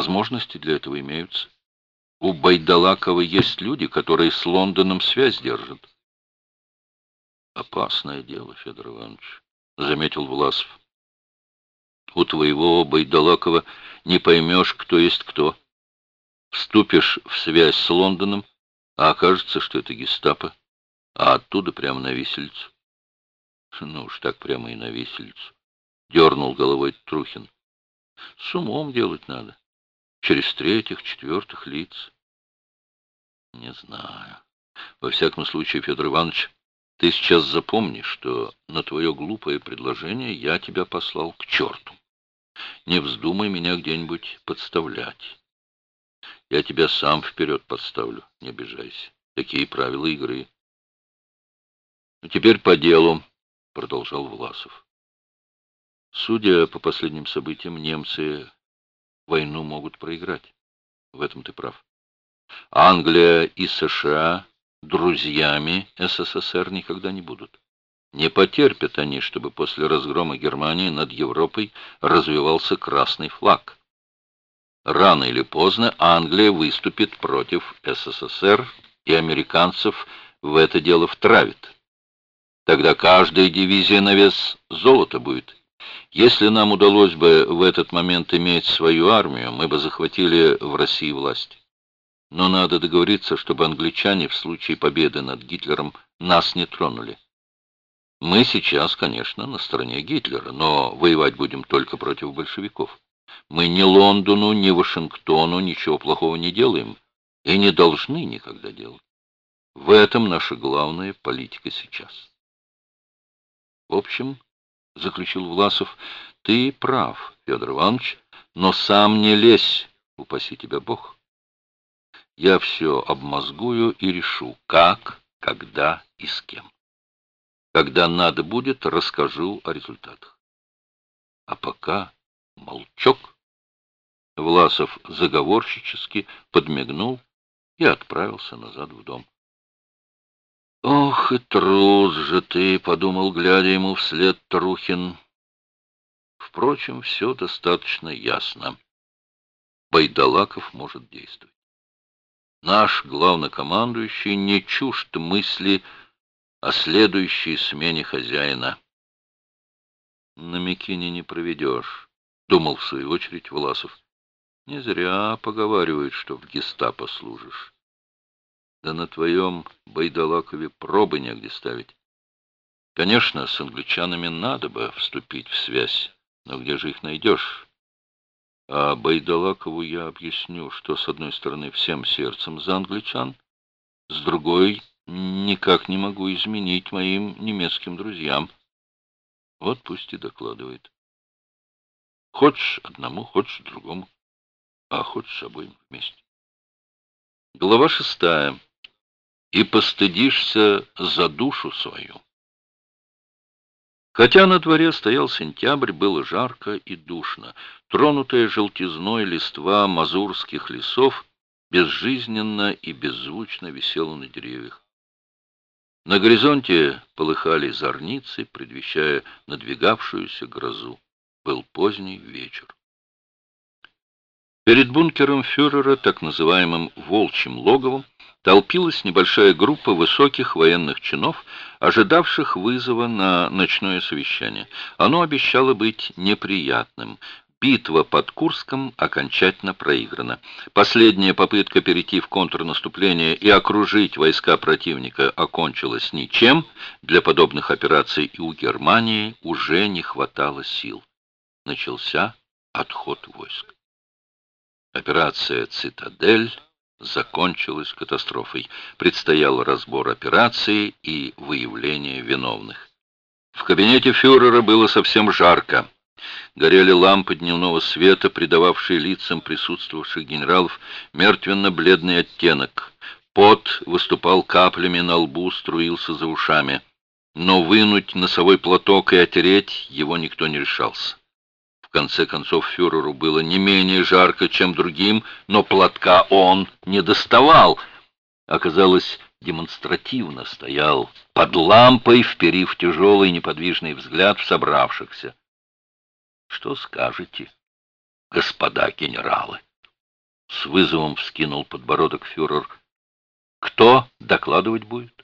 Возможности для этого имеются. У Байдалакова есть люди, которые с Лондоном связь держат. Опасное дело, Федор Иванович, заметил Власов. У твоего Байдалакова не поймешь, кто есть кто. Вступишь в связь с Лондоном, а окажется, что это гестапо, а оттуда прямо на виселицу. Ну уж так прямо и на виселицу. Дернул головой Трухин. С умом делать надо. Через третьих, четвертых лиц. Не знаю. Во всяком случае, Федор Иванович, ты сейчас запомни, что на твое глупое предложение я тебя послал к черту. Не вздумай меня где-нибудь подставлять. Я тебя сам вперед подставлю, не обижайся. Такие правила игры. Ну, теперь по делу, продолжал Власов. Судя по последним событиям, немцы войну могут проиграть. В этом ты прав. Англия и США друзьями СССР никогда не будут. Не потерпят они, чтобы после разгрома Германии над Европой развивался красный флаг. Рано или поздно Англия выступит против СССР, и американцев в это дело втравит. Тогда каждая дивизия на вес золота будет. Если нам удалось бы в этот момент иметь свою армию, мы бы захватили в России власть. Но надо договориться, чтобы англичане в случае победы над Гитлером нас не тронули. Мы сейчас, конечно, на стороне Гитлера, но воевать будем только против большевиков. Мы ни Лондону, ни Вашингтону ничего плохого не делаем и не должны никогда делать. В этом наша главная политика сейчас. В общем, — заключил Власов, — ты прав, Федор Иванович, но сам не лезь, упаси тебя Бог. Я все обмозгую и решу, как, когда и с кем. Когда надо будет, расскажу о результатах. А пока молчок. Власов заговорщически подмигнул и отправился назад в дом. «Ох и трус же ты!» — подумал, глядя ему вслед Трухин. Впрочем, все достаточно ясно. Байдалаков может действовать. Наш главнокомандующий не чужд мысли о следующей смене хозяина. На Микине не проведешь, думал в свою очередь Власов. Не зря поговаривают, что в гестапо служишь. Да на твоем Байдалакове пробы негде ставить. Конечно, с англичанами надо бы вступить в связь, но где же их найдешь? А Байдалакову я объясню, что, с одной стороны, всем сердцем за англичан, с другой, никак не могу изменить моим немецким друзьям. Вот пусть и докладывает. Хочешь одному, хочешь другому, а хочешь обоим вместе. Глава шестая. И постыдишься за душу свою. Хотя на дворе стоял сентябрь, было жарко и душно. Тронутая желтизной листва мазурских лесов безжизненно и беззвучно висела на деревьях. На горизонте полыхали зорницы, предвещая надвигавшуюся грозу. Был поздний вечер. Перед бункером фюрера, так называемым «волчьим логовом», толпилась небольшая группа высоких военных чинов, ожидавших вызова на ночное совещание. Оно обещало быть неприятным. Битва под Курском окончательно проиграна. Последняя попытка перейти в контрнаступление и окружить войска противника окончилась ничем. Для подобных операций и у Германии уже не хватало сил. Начался отход войск. Операция «Цитадель» закончилась катастрофой. Предстоял разбор операции и выявление виновных. В кабинете фюрера было совсем жарко. Горели лампы дневного света, придававшие лицам присутствовавших генералов мертвенно-бледный оттенок. Пот выступал каплями на лбу, струился за ушами. Но вынуть носовой платок и отереть его никто не решался. В конце концов, фюреру было не менее жарко, чем другим, но платка он не доставал. Оказалось, демонстративно стоял под лампой, вперив тяжелый неподвижный взгляд в собравшихся. Что скажете, господа генералы? С вызовом вскинул подбородок фюрер. Кто докладывать будет?